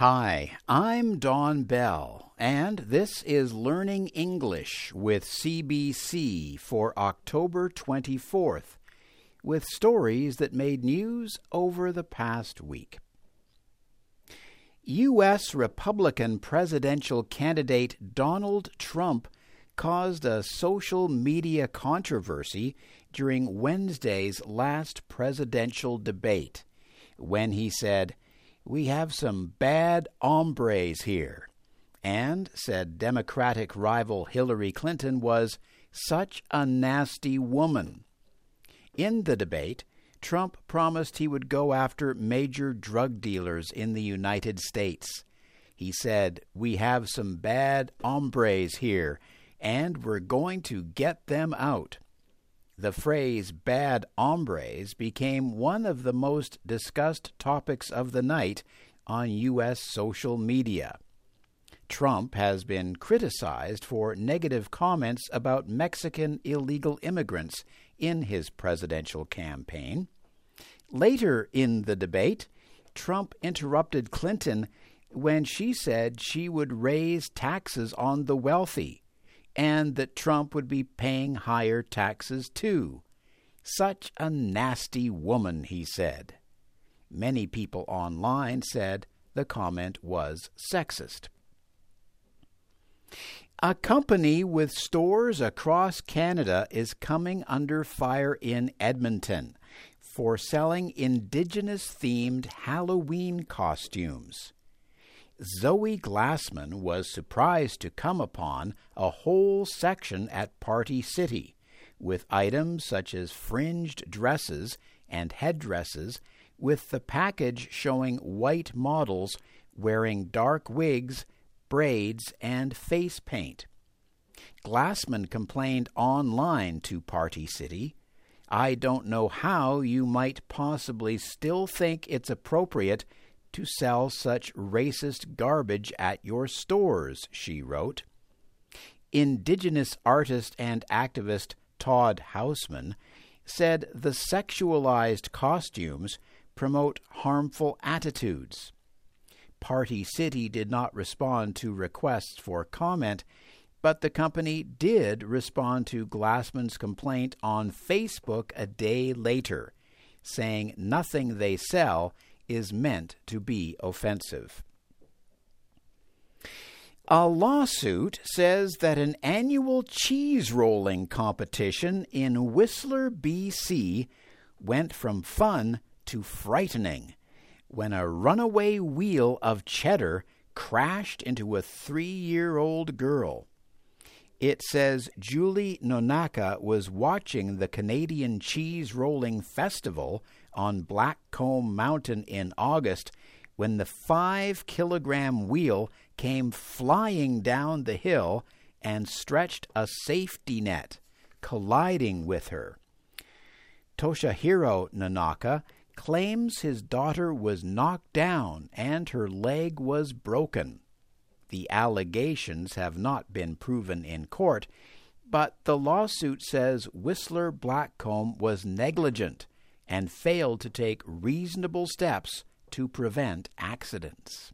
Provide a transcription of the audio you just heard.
Hi, I'm Don Bell, and this is Learning English with CBC for October 24th, with stories that made news over the past week. U.S. Republican presidential candidate Donald Trump caused a social media controversy during Wednesday's last presidential debate when he said, we have some bad hombres here. And, said Democratic rival Hillary Clinton, was such a nasty woman. In the debate, Trump promised he would go after major drug dealers in the United States. He said, We have some bad hombres here, and we're going to get them out. The phrase bad hombres became one of the most discussed topics of the night on U.S. social media. Trump has been criticized for negative comments about Mexican illegal immigrants in his presidential campaign. Later in the debate, Trump interrupted Clinton when she said she would raise taxes on the wealthy and that Trump would be paying higher taxes too. Such a nasty woman, he said. Many people online said the comment was sexist. A company with stores across Canada is coming under fire in Edmonton for selling Indigenous themed Halloween costumes. Zoe Glassman was surprised to come upon a whole section at Party City with items such as fringed dresses and headdresses, with the package showing white models wearing dark wigs, braids, and face paint. Glassman complained online to Party City. I don't know how you might possibly still think it's appropriate to sell such racist garbage at your stores, she wrote. Indigenous artist and activist Todd Hausman said the sexualized costumes promote harmful attitudes. Party City did not respond to requests for comment, but the company did respond to Glassman's complaint on Facebook a day later, saying nothing they sell is meant to be offensive. A lawsuit says that an annual cheese rolling competition in Whistler, BC went from fun to frightening when a runaway wheel of cheddar crashed into a three year old girl. It says Julie Nonaka was watching the Canadian Cheese Rolling Festival on Blackcomb Mountain in August when the five kilogram wheel came flying down the hill and stretched a safety net, colliding with her. Toshihiro Nonaka claims his daughter was knocked down and her leg was broken. The allegations have not been proven in court, but the lawsuit says Whistler Blackcomb was negligent and failed to take reasonable steps to prevent accidents.